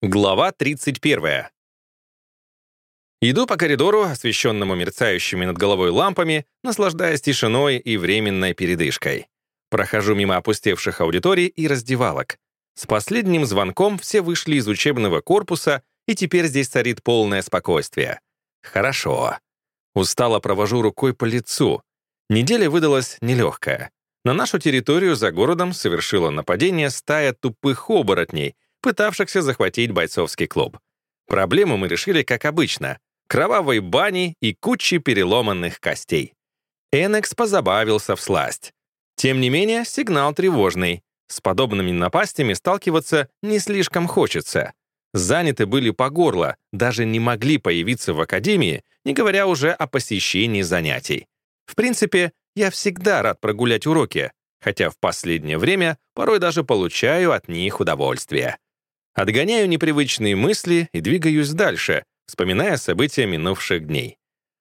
Глава 31. Иду по коридору, освещенному мерцающими над головой лампами, наслаждаясь тишиной и временной передышкой. Прохожу мимо опустевших аудиторий и раздевалок. С последним звонком все вышли из учебного корпуса, и теперь здесь царит полное спокойствие. Хорошо. Устало провожу рукой по лицу. Неделя выдалась нелегкая. На нашу территорию за городом совершила нападение стая тупых оборотней — пытавшихся захватить бойцовский клуб. Проблему мы решили как обычно — кровавой бани и кучи переломанных костей. Энекс позабавился в сласть. Тем не менее, сигнал тревожный. С подобными напастями сталкиваться не слишком хочется. Заняты были по горло, даже не могли появиться в академии, не говоря уже о посещении занятий. В принципе, я всегда рад прогулять уроки, хотя в последнее время порой даже получаю от них удовольствие. Отгоняю непривычные мысли и двигаюсь дальше, вспоминая события минувших дней.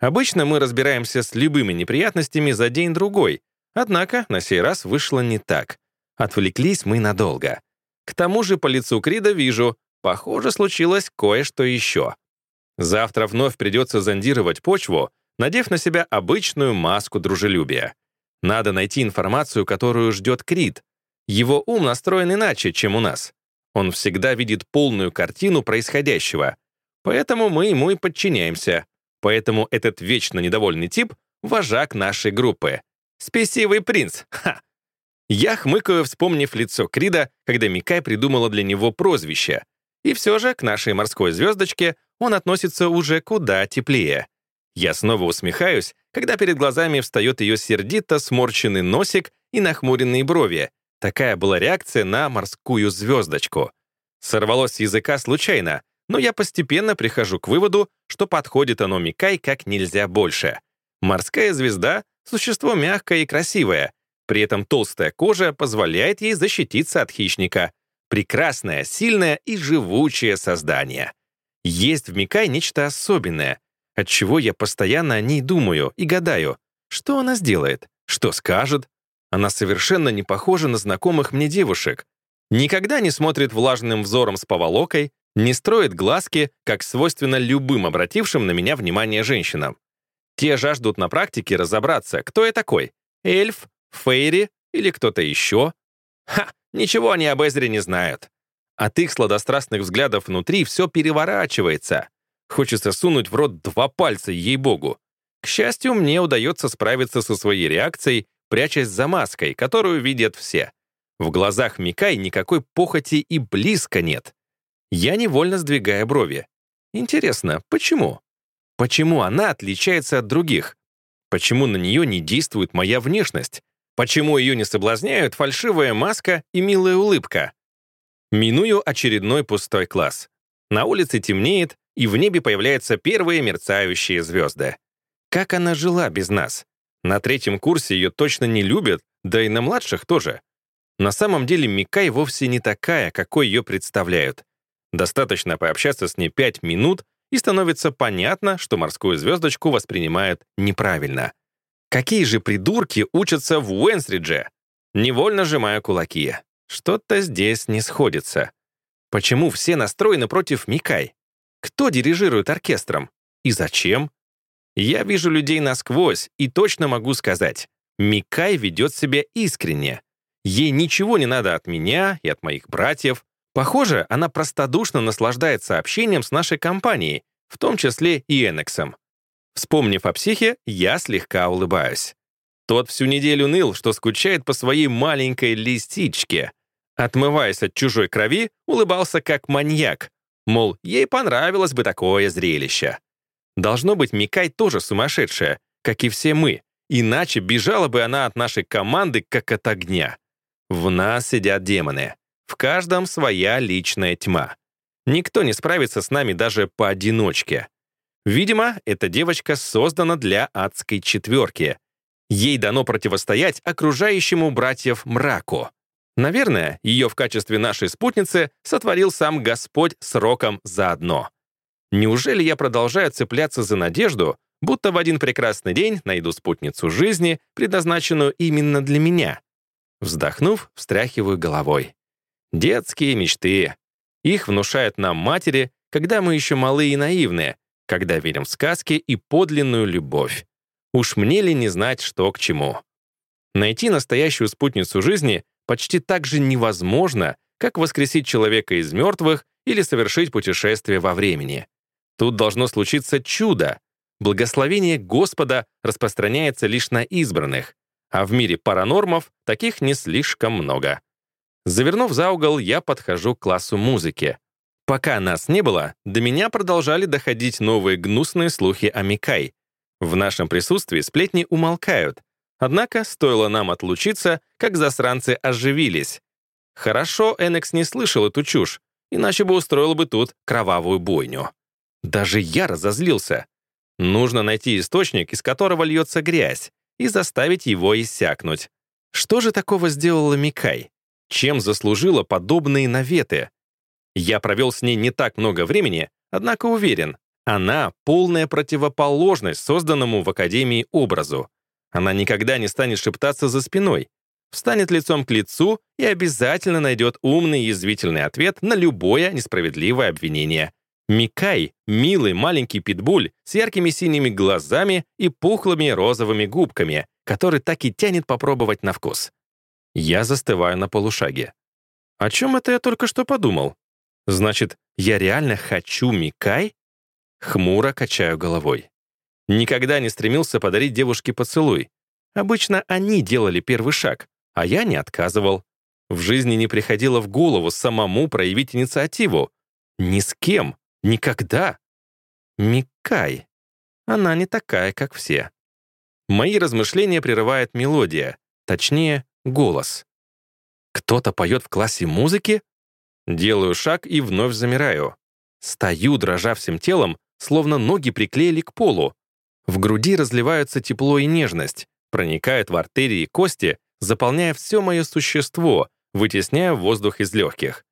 Обычно мы разбираемся с любыми неприятностями за день-другой, однако на сей раз вышло не так. Отвлеклись мы надолго. К тому же по лицу Крида вижу, похоже, случилось кое-что еще. Завтра вновь придется зондировать почву, надев на себя обычную маску дружелюбия. Надо найти информацию, которую ждет Крид. Его ум настроен иначе, чем у нас. Он всегда видит полную картину происходящего. Поэтому мы ему и подчиняемся. Поэтому этот вечно недовольный тип — вожак нашей группы. Спесивый принц, ха! Я хмыкаю, вспомнив лицо Крида, когда Микай придумала для него прозвище. И все же к нашей морской звездочке он относится уже куда теплее. Я снова усмехаюсь, когда перед глазами встает ее сердито сморщенный носик и нахмуренные брови, Такая была реакция на морскую звездочку. Сорвалось с языка случайно, но я постепенно прихожу к выводу, что подходит оно Микай как нельзя больше. Морская звезда — существо мягкое и красивое, при этом толстая кожа позволяет ей защититься от хищника. Прекрасное, сильное и живучее создание. Есть в Микай нечто особенное, от чего я постоянно о ней думаю и гадаю, что она сделает, что скажет, она совершенно не похожа на знакомых мне девушек. Никогда не смотрит влажным взором с поволокой, не строит глазки, как свойственно любым обратившим на меня внимание женщинам. Те жаждут на практике разобраться, кто я такой. Эльф, Фейри или кто-то еще. Ха, ничего они об Эзре не знают. От их сладострастных взглядов внутри все переворачивается. Хочется сунуть в рот два пальца, ей-богу. К счастью, мне удается справиться со своей реакцией прячась за маской, которую видят все. В глазах Микай никакой похоти и близко нет. Я невольно сдвигаю брови. Интересно, почему? Почему она отличается от других? Почему на нее не действует моя внешность? Почему ее не соблазняют фальшивая маска и милая улыбка? Миную очередной пустой класс. На улице темнеет, и в небе появляются первые мерцающие звезды. Как она жила без нас? На третьем курсе ее точно не любят, да и на младших тоже. На самом деле Микай вовсе не такая, какой ее представляют. Достаточно пообщаться с ней пять минут, и становится понятно, что морскую звездочку воспринимают неправильно. Какие же придурки учатся в Уэнсридже? Невольно сжимаю кулаки. Что-то здесь не сходится. Почему все настроены против Микай? Кто дирижирует оркестром? И зачем? Я вижу людей насквозь и точно могу сказать, Микай ведет себя искренне. Ей ничего не надо от меня и от моих братьев. Похоже, она простодушно наслаждается общением с нашей компанией, в том числе и Энексом. Вспомнив о психе, я слегка улыбаюсь. Тот всю неделю ныл, что скучает по своей маленькой листичке. Отмываясь от чужой крови, улыбался как маньяк. Мол, ей понравилось бы такое зрелище. Должно быть, Микай тоже сумасшедшая, как и все мы, иначе бежала бы она от нашей команды, как от огня. В нас сидят демоны. В каждом своя личная тьма. Никто не справится с нами даже поодиночке. Видимо, эта девочка создана для адской четверки. Ей дано противостоять окружающему братьев мраку. Наверное, ее в качестве нашей спутницы сотворил сам Господь сроком заодно. Неужели я продолжаю цепляться за надежду, будто в один прекрасный день найду спутницу жизни, предназначенную именно для меня? Вздохнув, встряхиваю головой. Детские мечты. Их внушают нам матери, когда мы еще малые и наивные, когда верим в сказки и подлинную любовь. Уж мне ли не знать, что к чему? Найти настоящую спутницу жизни почти так же невозможно, как воскресить человека из мертвых или совершить путешествие во времени. Тут должно случиться чудо. Благословение Господа распространяется лишь на избранных, а в мире паранормов таких не слишком много. Завернув за угол, я подхожу к классу музыки. Пока нас не было, до меня продолжали доходить новые гнусные слухи о Микай. В нашем присутствии сплетни умолкают. Однако, стоило нам отлучиться, как засранцы оживились. Хорошо Энекс не слышал эту чушь, иначе бы устроил бы тут кровавую бойню. Даже я разозлился. Нужно найти источник, из которого льется грязь, и заставить его иссякнуть. Что же такого сделала Микай? Чем заслужила подобные наветы? Я провел с ней не так много времени, однако уверен, она — полная противоположность созданному в Академии образу. Она никогда не станет шептаться за спиной, встанет лицом к лицу и обязательно найдет умный и язвительный ответ на любое несправедливое обвинение. Микай — милый маленький питбуль с яркими синими глазами и пухлыми розовыми губками, который так и тянет попробовать на вкус. Я застываю на полушаге. О чем это я только что подумал? Значит, я реально хочу Микай? Хмуро качаю головой. Никогда не стремился подарить девушке поцелуй. Обычно они делали первый шаг, а я не отказывал. В жизни не приходило в голову самому проявить инициативу. Ни с кем. Никогда. Микай. Она не такая, как все. Мои размышления прерывает мелодия, точнее, голос. Кто-то поет в классе музыки? Делаю шаг и вновь замираю. Стою, дрожа всем телом, словно ноги приклеили к полу. В груди разливаются тепло и нежность, проникают в артерии и кости, заполняя все мое существо, вытесняя воздух из легких.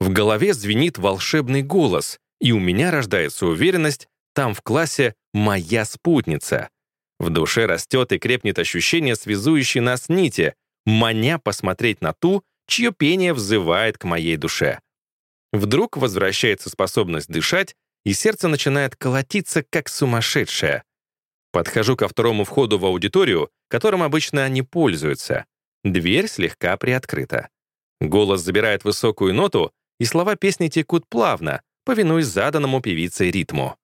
В голове звенит волшебный голос, и у меня рождается уверенность, там в классе моя спутница. В душе растет и крепнет ощущение связующей нас нити, маня посмотреть на ту, чье пение взывает к моей душе. Вдруг возвращается способность дышать, и сердце начинает колотиться, как сумасшедшее. Подхожу ко второму входу в аудиторию, которым обычно они пользуются. Дверь слегка приоткрыта. Голос забирает высокую ноту, и слова песни текут плавно, повинуясь заданному певицей ритму.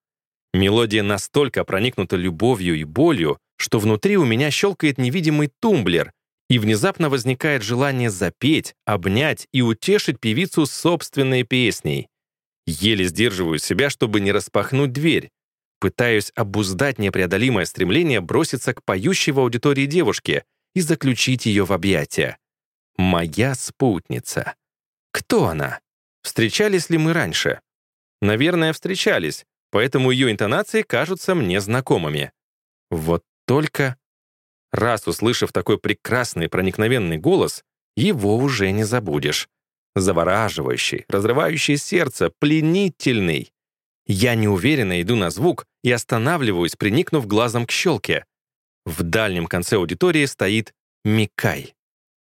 Мелодия настолько проникнута любовью и болью, что внутри у меня щелкает невидимый тумблер, и внезапно возникает желание запеть, обнять и утешить певицу собственной песней. Еле сдерживаю себя, чтобы не распахнуть дверь. Пытаюсь обуздать непреодолимое стремление броситься к поющей в аудитории девушке и заключить ее в объятия. Моя спутница. Кто она? Встречались ли мы раньше? Наверное, встречались, поэтому ее интонации кажутся мне знакомыми. Вот только Раз услышав такой прекрасный проникновенный голос, его уже не забудешь. Завораживающий, разрывающий сердце, пленительный. Я неуверенно иду на звук и останавливаюсь, приникнув глазом к щелке. В дальнем конце аудитории стоит Микай.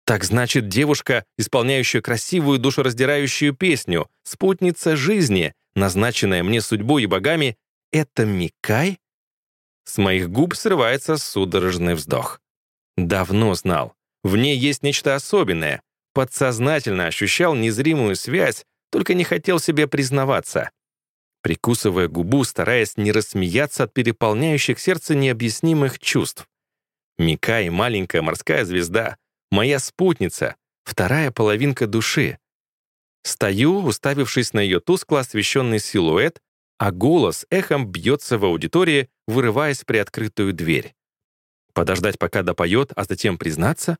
Так значит, девушка, исполняющая красивую душераздирающую песню, спутница жизни, назначенная мне судьбой и богами, это Микай? С моих губ срывается судорожный вздох. Давно знал. В ней есть нечто особенное. Подсознательно ощущал незримую связь, только не хотел себе признаваться. Прикусывая губу, стараясь не рассмеяться от переполняющих сердце необъяснимых чувств. Мика и маленькая морская звезда, моя спутница, вторая половинка души. Стою, уставившись на ее тускло освещенный силуэт, а голос эхом бьется в аудитории, вырываясь в приоткрытую дверь. Подождать, пока допоет, а затем признаться?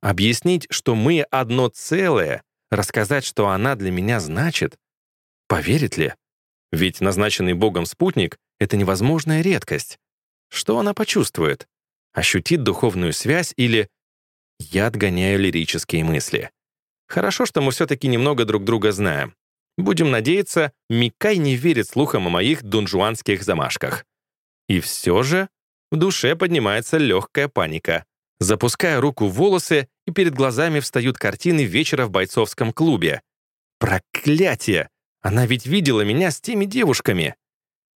Объяснить, что мы одно целое? Рассказать, что она для меня значит? Поверит ли? Ведь назначенный Богом спутник — это невозможная редкость. Что она почувствует? Ощутит духовную связь или... Я отгоняю лирические мысли. Хорошо, что мы все-таки немного друг друга знаем. Будем надеяться, Микай не верит слухам о моих дунжуанских замашках. И все же в душе поднимается легкая паника. Запускаю руку в волосы, и перед глазами встают картины вечера в бойцовском клубе. Проклятие! Она ведь видела меня с теми девушками.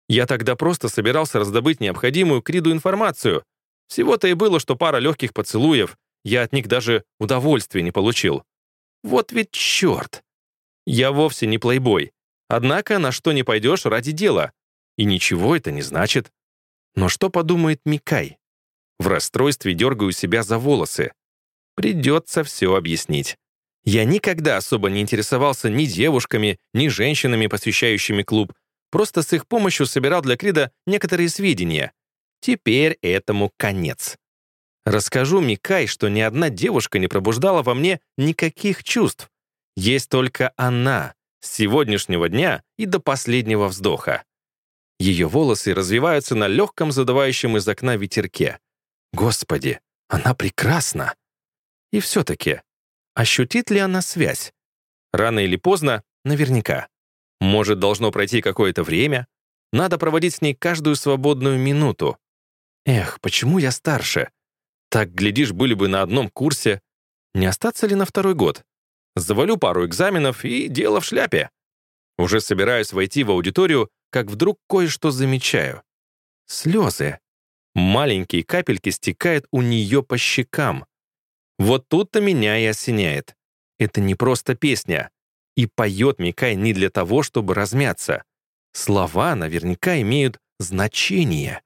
Я тогда просто собирался раздобыть необходимую Криду информацию. Всего-то и было, что пара легких поцелуев. Я от них даже удовольствия не получил. Вот ведь черт! Я вовсе не плейбой. Однако на что не пойдешь ради дела. И ничего это не значит. Но что подумает Микай? В расстройстве дергаю себя за волосы. Придется все объяснить. Я никогда особо не интересовался ни девушками, ни женщинами, посещающими клуб. Просто с их помощью собирал для Крида некоторые сведения. Теперь этому конец. Расскажу Микай, что ни одна девушка не пробуждала во мне никаких чувств. Есть только она, с сегодняшнего дня и до последнего вздоха. Ее волосы развиваются на легком задувающем из окна ветерке. Господи, она прекрасна! И все-таки, ощутит ли она связь? Рано или поздно, наверняка. Может, должно пройти какое-то время? Надо проводить с ней каждую свободную минуту. Эх, почему я старше? Так, глядишь, были бы на одном курсе. Не остаться ли на второй год? Завалю пару экзаменов, и дело в шляпе. Уже собираюсь войти в аудиторию, как вдруг кое-что замечаю. Слезы. Маленькие капельки стекают у нее по щекам. Вот тут-то меня и осеняет. Это не просто песня. И поет Микай не для того, чтобы размяться. Слова наверняка имеют значение.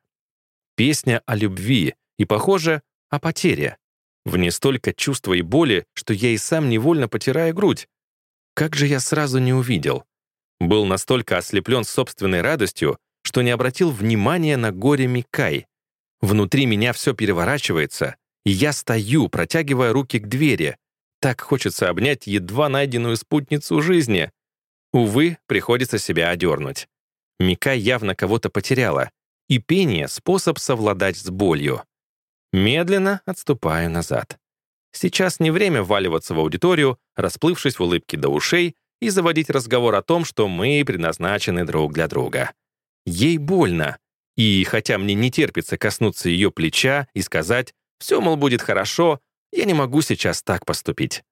Песня о любви и, похоже, о потере. В ней столько чувства и боли, что я и сам невольно потираю грудь. Как же я сразу не увидел. Был настолько ослеплен собственной радостью, что не обратил внимания на горе Микай. Внутри меня все переворачивается, и я стою, протягивая руки к двери. Так хочется обнять едва найденную спутницу жизни. Увы, приходится себя одернуть. Мика явно кого-то потеряла, и пение — способ совладать с болью. Медленно отступаю назад. Сейчас не время валиваться в аудиторию, расплывшись в улыбке до ушей, и заводить разговор о том, что мы предназначены друг для друга. Ей больно, и хотя мне не терпится коснуться ее плеча и сказать «все, мол, будет хорошо», я не могу сейчас так поступить.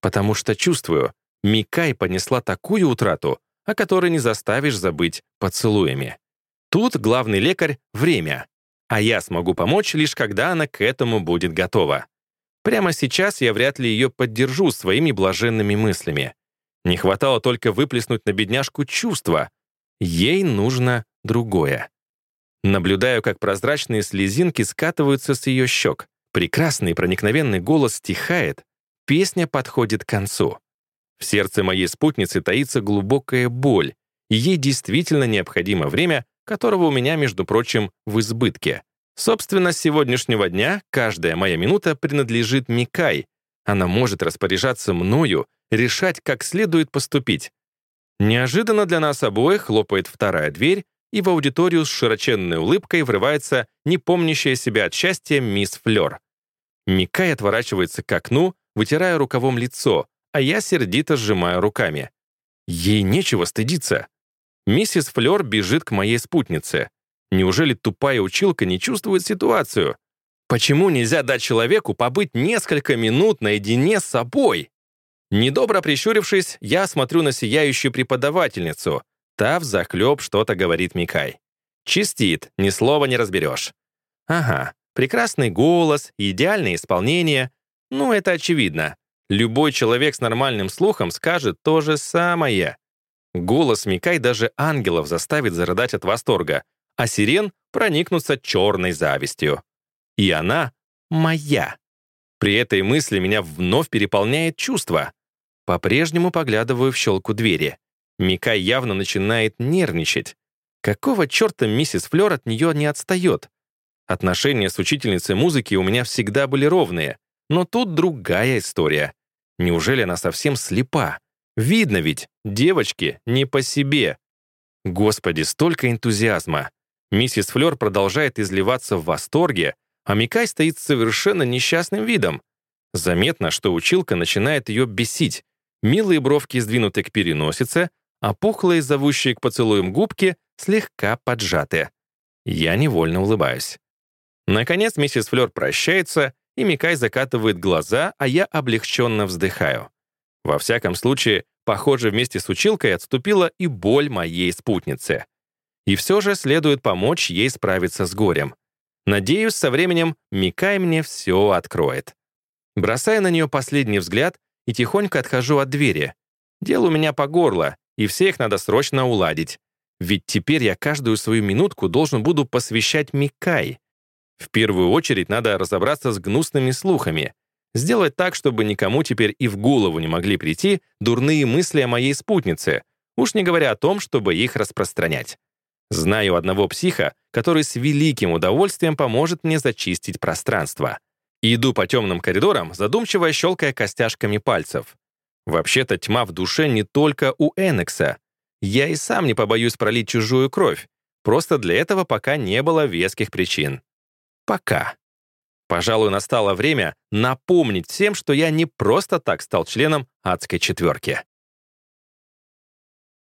Потому что чувствую, Микай понесла такую утрату, о которой не заставишь забыть поцелуями. Тут главный лекарь — время, а я смогу помочь лишь когда она к этому будет готова. Прямо сейчас я вряд ли ее поддержу своими блаженными мыслями. Не хватало только выплеснуть на бедняжку чувства. Ей нужно другое. Наблюдаю, как прозрачные слезинки скатываются с ее щек. Прекрасный проникновенный голос стихает, песня подходит к концу. В сердце моей спутницы таится глубокая боль, и ей действительно необходимо время, которого у меня, между прочим, в избытке. Собственно, с сегодняшнего дня каждая моя минута принадлежит Микай. Она может распоряжаться мною решать, как следует поступить. Неожиданно для нас обоих хлопает вторая дверь, и в аудиторию с широченной улыбкой врывается не помнящая себя от счастья мисс Флёр. Микай отворачивается к окну, вытирая рукавом лицо, а я сердито сжимаю руками. Ей нечего стыдиться. Миссис Флёр бежит к моей спутнице. Неужели тупая училка не чувствует ситуацию? Почему нельзя дать человеку побыть несколько минут наедине с собой? Недобро прищурившись, я смотрю на сияющую преподавательницу. Та взахлеб что-то говорит Микай. Чистит, ни слова не разберешь. Ага, прекрасный голос, идеальное исполнение. Ну, это очевидно. Любой человек с нормальным слухом скажет то же самое. Голос Микай даже ангелов заставит зарыдать от восторга, а сирен проникнуться черной завистью. И она моя. При этой мысли меня вновь переполняет чувство. По-прежнему поглядываю в щелку двери. Микай явно начинает нервничать. Какого черта миссис Флёр от нее не отстает? Отношения с учительницей музыки у меня всегда были ровные, но тут другая история. Неужели она совсем слепа? Видно ведь, девочки не по себе. Господи, столько энтузиазма. Миссис Флёр продолжает изливаться в восторге, а Микай стоит совершенно несчастным видом. Заметно, что училка начинает ее бесить, Милые бровки сдвинуты к переносице, а пухлые, зовущие к поцелуям губки, слегка поджаты. Я невольно улыбаюсь. Наконец миссис Флёр прощается, и Микай закатывает глаза, а я облегченно вздыхаю. Во всяком случае, Похоже, вместе с училкой отступила и боль моей спутницы. И все же следует помочь ей справиться с горем. Надеюсь, со временем Микай мне все откроет. Бросая на нее последний взгляд и тихонько отхожу от двери. Дело у меня по горло, и всех надо срочно уладить. Ведь теперь я каждую свою минутку должен буду посвящать Микай. В первую очередь надо разобраться с гнусными слухами, сделать так, чтобы никому теперь и в голову не могли прийти дурные мысли о моей спутнице, уж не говоря о том, чтобы их распространять. Знаю одного психа, который с великим удовольствием поможет мне зачистить пространство. Иду по темным коридорам, задумчиво щелкая костяшками пальцев. Вообще-то тьма в душе не только у Энекса. Я и сам не побоюсь пролить чужую кровь. Просто для этого пока не было веских причин. Пока. Пожалуй, настало время напомнить всем, что я не просто так стал членом адской четверки.